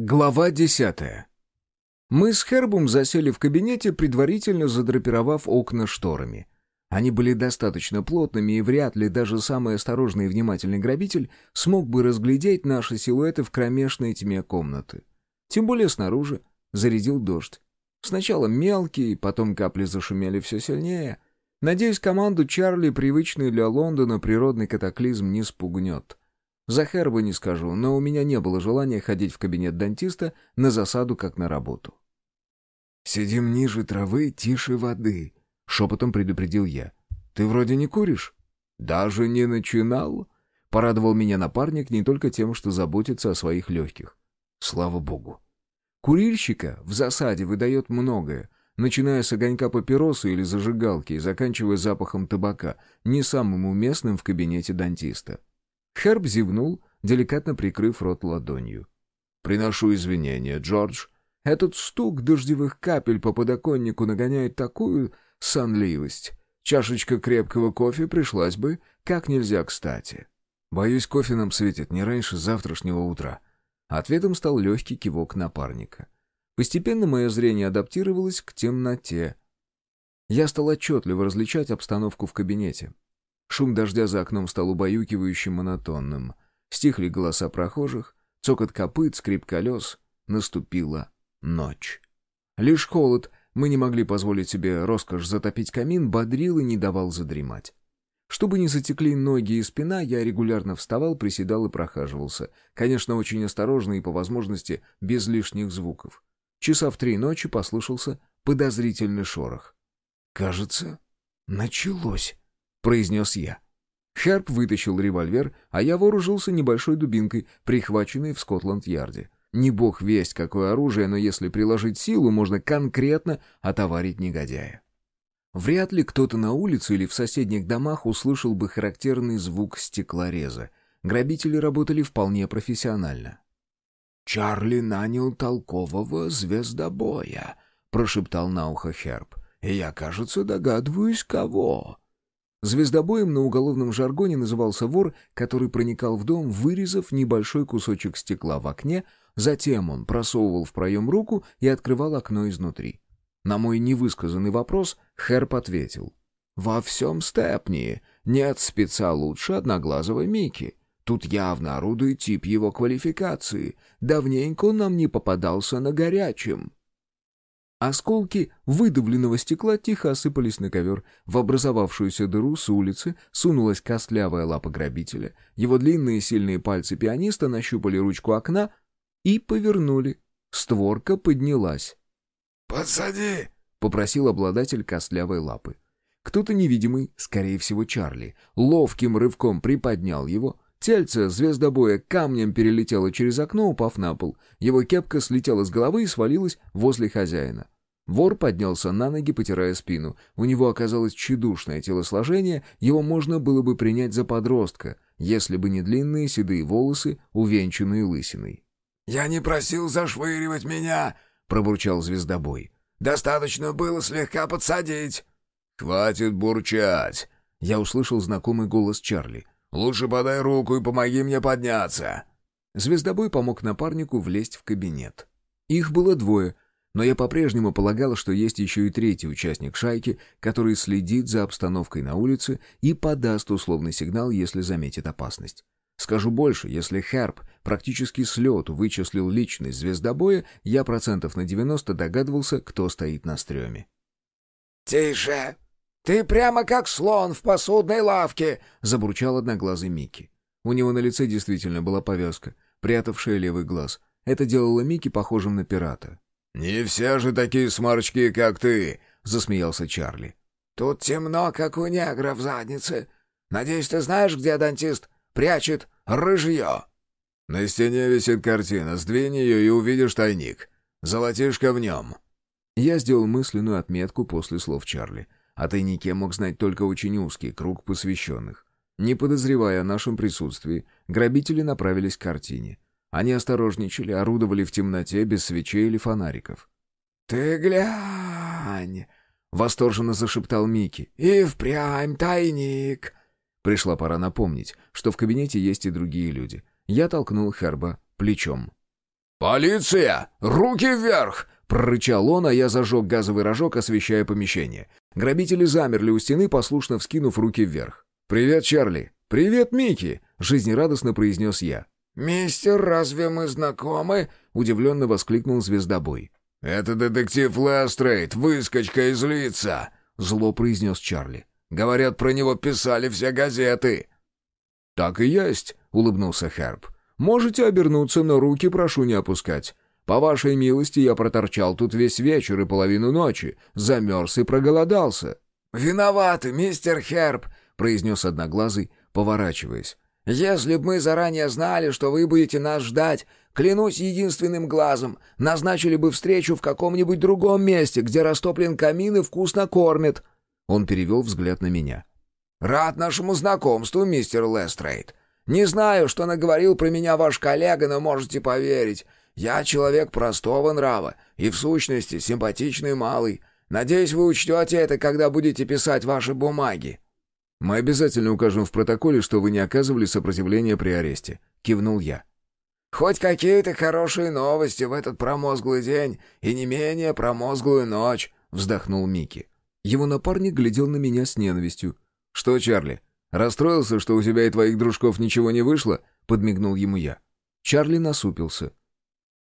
Глава десятая. Мы с Хербом засели в кабинете, предварительно задрапировав окна шторами. Они были достаточно плотными, и вряд ли даже самый осторожный и внимательный грабитель смог бы разглядеть наши силуэты в кромешной тьме комнаты. Тем более снаружи зарядил дождь. Сначала мелкий, потом капли зашумели все сильнее. Надеюсь, команду Чарли, привычный для Лондона, природный катаклизм не спугнет. За Херба не скажу, но у меня не было желания ходить в кабинет дантиста на засаду, как на работу. «Сидим ниже травы, тише воды», — шепотом предупредил я. «Ты вроде не куришь?» «Даже не начинал?» — порадовал меня напарник не только тем, что заботится о своих легких. Слава богу. Курильщика в засаде выдает многое, начиная с огонька папиросы или зажигалки и заканчивая запахом табака, не самым уместным в кабинете дантиста. Херб зевнул, деликатно прикрыв рот ладонью. «Приношу извинения, Джордж. Этот стук дождевых капель по подоконнику нагоняет такую сонливость. Чашечка крепкого кофе пришлась бы как нельзя кстати. Боюсь, кофе нам светит не раньше завтрашнего утра». Ответом стал легкий кивок напарника. Постепенно мое зрение адаптировалось к темноте. Я стал отчетливо различать обстановку в кабинете. Шум дождя за окном стал убаюкивающим монотонным. Стихли голоса прохожих, цокот копыт, скрип колес. Наступила ночь. Лишь холод, мы не могли позволить себе роскошь затопить камин, бодрил и не давал задремать. Чтобы не затекли ноги и спина, я регулярно вставал, приседал и прохаживался. Конечно, очень осторожно и, по возможности, без лишних звуков. Часа в три ночи послышался подозрительный шорох. «Кажется, началось», — произнес я. Херп вытащил револьвер, а я вооружился небольшой дубинкой, прихваченной в Скотланд-Ярде. Не бог весть, какое оружие, но если приложить силу, можно конкретно отоварить негодяя. Вряд ли кто-то на улице или в соседних домах услышал бы характерный звук стеклореза. Грабители работали вполне профессионально. «Чарли нанял толкового звездобоя», — прошептал на ухо Херб. «И я, кажется, догадываюсь, кого». Звездобоем на уголовном жаргоне назывался вор, который проникал в дом, вырезав небольшой кусочек стекла в окне, затем он просовывал в проем руку и открывал окно изнутри. На мой невысказанный вопрос Херп ответил. «Во всем Степни нет спеца лучше одноглазого Мики. Тут явно орудует тип его квалификации. Давненько он нам не попадался на горячем». Осколки выдавленного стекла тихо осыпались на ковер. В образовавшуюся дыру с улицы сунулась костлявая лапа грабителя. Его длинные сильные пальцы пианиста нащупали ручку окна и повернули. Створка поднялась. «Подсади!» — попросил обладатель костлявой лапы. Кто-то невидимый, скорее всего Чарли, ловким рывком приподнял его. Тельце звездобоя камнем перелетело через окно, упав на пол. Его кепка слетела с головы и свалилась возле хозяина. Вор поднялся на ноги, потирая спину. У него оказалось тщедушное телосложение, его можно было бы принять за подростка, если бы не длинные седые волосы, увенчанные лысиной. «Я не просил зашвыривать меня!» — пробурчал звездобой. «Достаточно было слегка подсадить». «Хватит бурчать!» — я услышал знакомый голос Чарли. «Лучше подай руку и помоги мне подняться». Звездобой помог напарнику влезть в кабинет. Их было двое, но я по-прежнему полагал, что есть еще и третий участник шайки, который следит за обстановкой на улице и подаст условный сигнал, если заметит опасность. Скажу больше, если Херб практически с лету вычислил личность звездобоя, я процентов на 90 догадывался, кто стоит на стреме. «Тише! Ты прямо как слон в посудной лавке!» — забурчал одноглазый Микки. У него на лице действительно была повязка, прятавшая левый глаз. Это делало Микки похожим на пирата. «Не все же такие сморчки, как ты!» — засмеялся Чарли. «Тут темно, как у негра в заднице. Надеюсь, ты знаешь, где дантист прячет рыжье?» «На стене висит картина. Сдвинь ее и увидишь тайник. Золотишко в нем». Я сделал мысленную отметку после слов Чарли. О тайнике мог знать только очень узкий круг посвященных. Не подозревая о нашем присутствии, грабители направились к картине. Они осторожничали, орудовали в темноте без свечей или фонариков. «Ты глянь!» — восторженно зашептал Микки. «И впрямь тайник!» Пришла пора напомнить, что в кабинете есть и другие люди. Я толкнул Херба плечом. «Полиция! Руки вверх!» — прорычал он, а я зажег газовый рожок, освещая помещение. Грабители замерли у стены, послушно вскинув руки вверх. «Привет, Чарли!» «Привет, Микки!» — жизнерадостно произнес я. «Мистер, разве мы знакомы?» — удивленно воскликнул звездобой. «Это детектив Лестрейд, выскочка из лица!» — зло произнес Чарли. «Говорят, про него писали все газеты!» «Так и есть!» — улыбнулся Херб. «Можете обернуться, но руки прошу не опускать. По вашей милости я проторчал тут весь вечер и половину ночи, замерз и проголодался». «Виноваты, мистер Херб!» — произнес Одноглазый, поворачиваясь. «Если б мы заранее знали, что вы будете нас ждать, клянусь единственным глазом, назначили бы встречу в каком-нибудь другом месте, где растоплен камин и вкусно кормят». Он перевел взгляд на меня. «Рад нашему знакомству, мистер Лестрейд. Не знаю, что наговорил про меня ваш коллега, но можете поверить. Я человек простого нрава и, в сущности, симпатичный малый. Надеюсь, вы учтете это, когда будете писать ваши бумаги». «Мы обязательно укажем в протоколе, что вы не оказывали сопротивления при аресте», — кивнул я. «Хоть какие-то хорошие новости в этот промозглый день и не менее промозглую ночь», — вздохнул Микки. Его напарник глядел на меня с ненавистью. «Что, Чарли, расстроился, что у тебя и твоих дружков ничего не вышло?» — подмигнул ему я. Чарли насупился.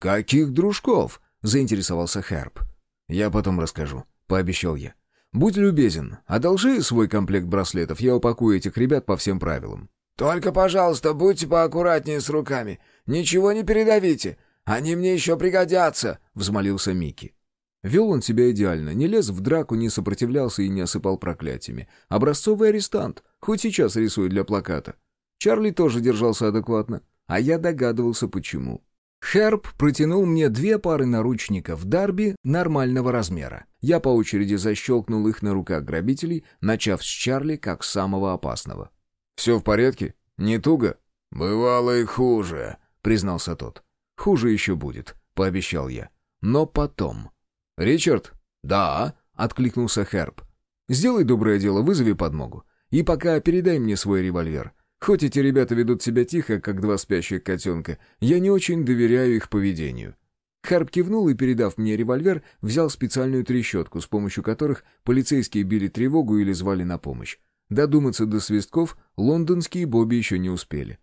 «Каких дружков?» — заинтересовался Хэрп. «Я потом расскажу», — пообещал я. «Будь любезен, одолжи свой комплект браслетов, я упакую этих ребят по всем правилам». «Только, пожалуйста, будьте поаккуратнее с руками. Ничего не передавите. Они мне еще пригодятся», — взмолился Микки. Вел он себя идеально, не лез в драку, не сопротивлялся и не осыпал проклятиями. Образцовый арестант, хоть сейчас рисует для плаката. Чарли тоже держался адекватно, а я догадывался, почему. Херб протянул мне две пары наручников Дарби нормального размера. Я по очереди защелкнул их на руках грабителей, начав с Чарли как самого опасного. «Все в порядке? Не туго?» «Бывало и хуже», — признался тот. «Хуже еще будет», — пообещал я. «Но потом». «Ричард?» «Да», — откликнулся Херб. «Сделай доброе дело, вызови подмогу. И пока передай мне свой револьвер. Хоть эти ребята ведут себя тихо, как два спящих котенка, я не очень доверяю их поведению». Харп кивнул и, передав мне револьвер, взял специальную трещотку, с помощью которых полицейские били тревогу или звали на помощь. Додуматься до свистков лондонские Бобби еще не успели.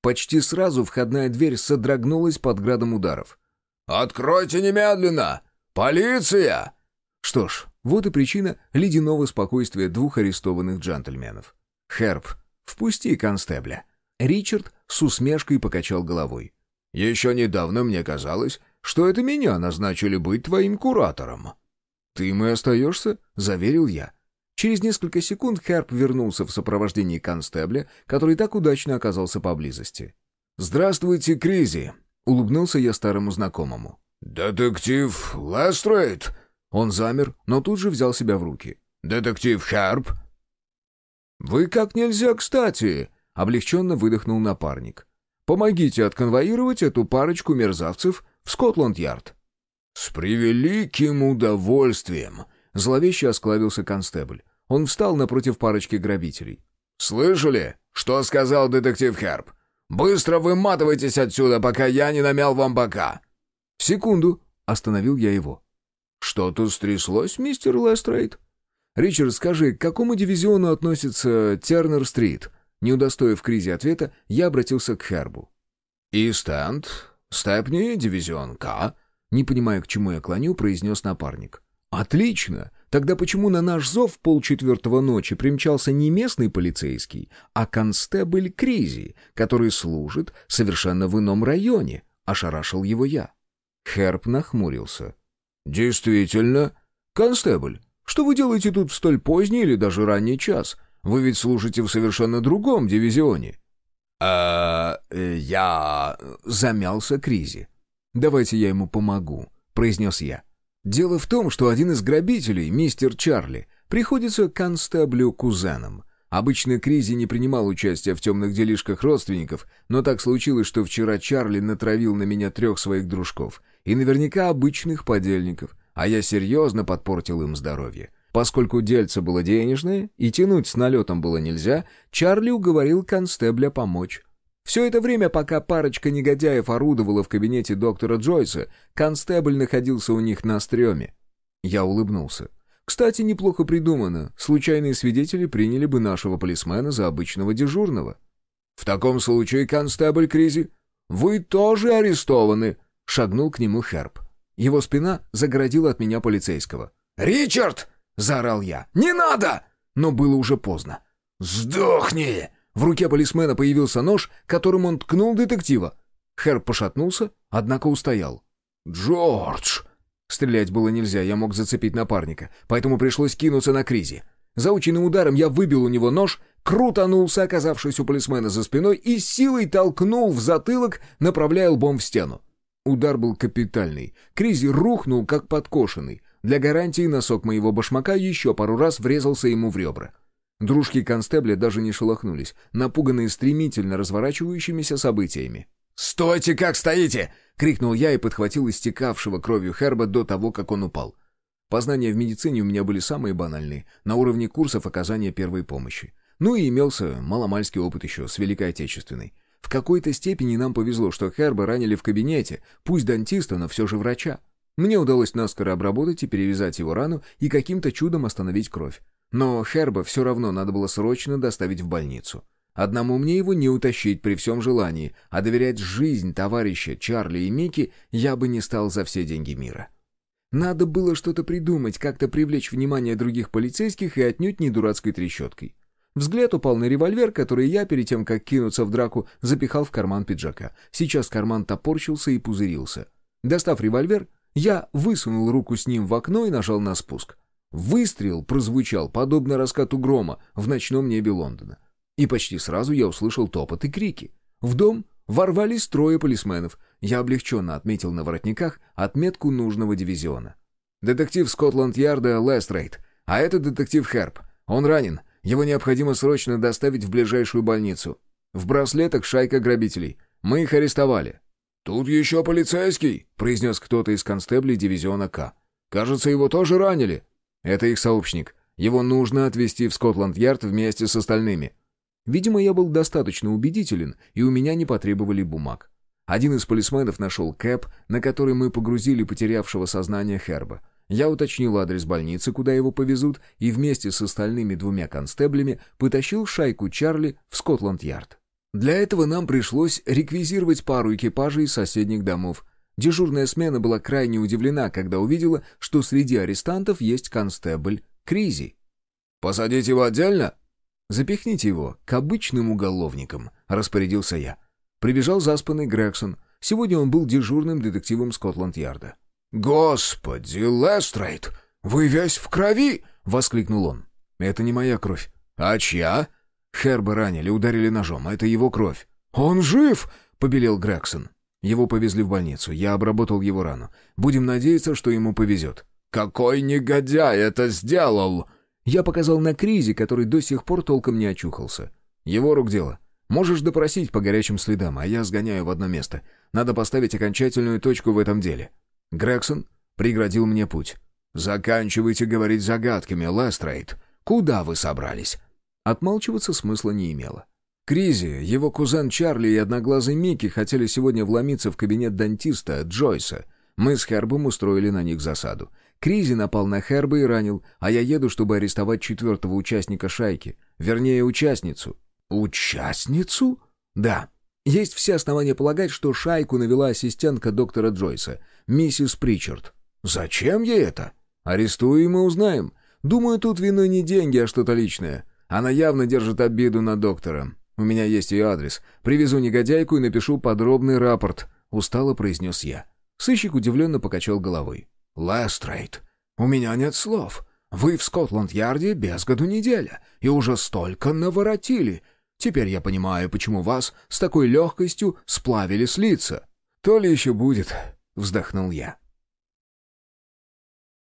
Почти сразу входная дверь содрогнулась под градом ударов. «Откройте немедленно! Полиция!» Что ж, вот и причина ледяного спокойствия двух арестованных джентльменов. «Херб, «Впусти констебля». Ричард с усмешкой покачал головой. «Еще недавно мне казалось, что это меня назначили быть твоим куратором». «Ты и остаешься?» — заверил я. Через несколько секунд Херб вернулся в сопровождении констебля, который так удачно оказался поблизости. «Здравствуйте, Кризи!» — улыбнулся я старому знакомому. «Детектив Лестрейд!» Он замер, но тут же взял себя в руки. «Детектив Херб?» «Вы как нельзя кстати!» — облегченно выдохнул напарник. «Помогите отконвоировать эту парочку мерзавцев в Скотланд-Ярд». «С превеликим удовольствием!» — зловеще осклабился констебль. Он встал напротив парочки грабителей. «Слышали, что сказал детектив Херб? Быстро выматывайтесь отсюда, пока я не намял вам бока!» «Секунду!» — остановил я его. «Что-то стряслось, мистер Лестрейд?» «Ричард, скажи, к какому дивизиону относится Тернер-стрит?» Не удостоив Кризи ответа, я обратился к Хербу. «Ист-Энд, Степни, дивизион К», не понимая, к чему я клоню, произнес напарник. «Отлично! Тогда почему на наш зов полчетвертого ночи примчался не местный полицейский, а констебль Кризи, который служит совершенно в ином районе?» — ошарашил его я. Херб нахмурился. «Действительно, констебль, что вы делаете тут в столь поздний или даже ранний час? Вы ведь служите в совершенно другом дивизионе». «А... я...» — замялся Кризи. «Давайте я ему помогу», — произнес я. «Дело в том, что один из грабителей, мистер Чарли, приходится констеблю кузеном. Обычно Кризи не принимал участия в темных делишках родственников, но так случилось, что вчера Чарли натравил на меня трех своих дружков, и наверняка обычных подельников, а я серьезно подпортил им здоровье. Поскольку дельце было денежное и тянуть с налетом было нельзя, Чарли уговорил констебля помочь. Все это время, пока парочка негодяев орудовала в кабинете доктора Джойса, констебль находился у них на стреме. Я улыбнулся. Кстати, неплохо придумано. Случайные свидетели приняли бы нашего полисмена за обычного дежурного. «В таком случае, констебль Кризи, вы тоже арестованы!» — шагнул к нему Херб. Его спина загородила от меня полицейского. «Ричард!» — заорал я. «Не надо!» Но было уже поздно. «Сдохни!» В руке полисмена появился нож, которым он ткнул детектива. Херб пошатнулся, однако устоял. «Джордж!» Стрелять было нельзя, я мог зацепить напарника, поэтому пришлось кинуться на Кризи. Заученным ударом я выбил у него нож, крутанулся, оказавшись у полисмена за спиной, и силой толкнул в затылок, направляя лбом в стену. Удар был капитальный. Кризи рухнул, как подкошенный. Для гарантии носок моего башмака еще пару раз врезался ему в ребра. Дружки констебля даже не шелохнулись, напуганные стремительно разворачивающимися событиями. «Стойте, как стоите!» — крикнул я и подхватил истекавшего кровью Херба до того, как он упал. Познания в медицине у меня были самые банальные, на уровне курсов оказания первой помощи. Ну и имелся маломальский опыт еще с Великой Отечественной. В какой-то степени нам повезло, что Херба ранили в кабинете, пусть дантиста, но все же врача. Мне удалось наскоро обработать и перевязать его рану и каким-то чудом остановить кровь. Но Херба все равно надо было срочно доставить в больницу. Одному мне его не утащить при всем желании, а доверять жизнь товарища Чарли и Микки я бы не стал за все деньги мира. Надо было что-то придумать, как-то привлечь внимание других полицейских и отнюдь не дурацкой трещоткой. Взгляд упал на револьвер, который я, перед тем, как кинуться в драку, запихал в карман пиджака. Сейчас карман топорщился и пузырился. Достав револьвер, я высунул руку с ним в окно и нажал на спуск. Выстрел прозвучал, подобно раскату грома, в ночном небе Лондона. И почти сразу я услышал топот и крики. В дом ворвались трое полисменов. Я облегченно отметил на воротниках отметку нужного дивизиона. «Детектив Скотланд-Ярда Лестрейд, а это детектив Херб. Он ранен. Его необходимо срочно доставить в ближайшую больницу. В браслетах шайка грабителей. Мы их арестовали». «Тут еще полицейский», — произнес кто-то из констеблей дивизиона К. «Кажется, его тоже ранили». Это их сообщник. Его нужно отвезти в Скотланд-Ярд вместе с остальными. Видимо, я был достаточно убедителен, и у меня не потребовали бумаг. Один из полисменов нашел кэп, на который мы погрузили потерявшего сознание Херба. Я уточнил адрес больницы, куда его повезут, и вместе с остальными двумя констеблями потащил шайку Чарли в Скотланд-Ярд. Для этого нам пришлось реквизировать пару экипажей из соседних домов. Дежурная смена была крайне удивлена, когда увидела, что среди арестантов есть констебль Кризи. «Посадить его отдельно?» «Запихните его к обычным уголовникам», — распорядился я. Прибежал заспанный Грегсон. Сегодня он был дежурным детективом Скотланд-Ярда. «Господи, Лестрейд, вы весь в крови!» — воскликнул он. «Это не моя кровь». «А чья?» Херба ранили, ударили ножом. Это его кровь. «Он жив!» — побелел Грегсон. Его повезли в больницу. Я обработал его рану. Будем надеяться, что ему повезет. «Какой негодяй это сделал!» Я показал на Кризи, который до сих пор толком не очухался. Его рук дело. Можешь допросить по горячим следам, а я сгоняю в одно место. Надо поставить окончательную точку в этом деле. Грегсон преградил мне путь. «Заканчивайте говорить загадками, Лестрейд. Куда вы собрались?» Отмалчиваться смысла не имело. Кризи, его кузен Чарли и одноглазый Микки хотели сегодня вломиться в кабинет дантиста Джойса. Мы с Хербом устроили на них засаду. Кризи напал на Херба и ранил, а я еду, чтобы арестовать четвертого участника шайки. Вернее, участницу. Участницу? Да. Есть все основания полагать, что шайку навела ассистентка доктора Джойса, миссис Причард. Зачем ей это? Арестуем и узнаем. Думаю, тут виной не деньги, а что-то личное. Она явно держит обиду на доктора. У меня есть ее адрес. Привезу негодяйку и напишу подробный рапорт», — устало произнес я. Сыщик удивленно покачал головой. «Лестрейд, у меня нет слов. Вы в Скотланд-Ярде без году неделя, и уже столько наворотили. Теперь я понимаю, почему вас с такой легкостью сплавили с лица». «То ли еще будет», — вздохнул я.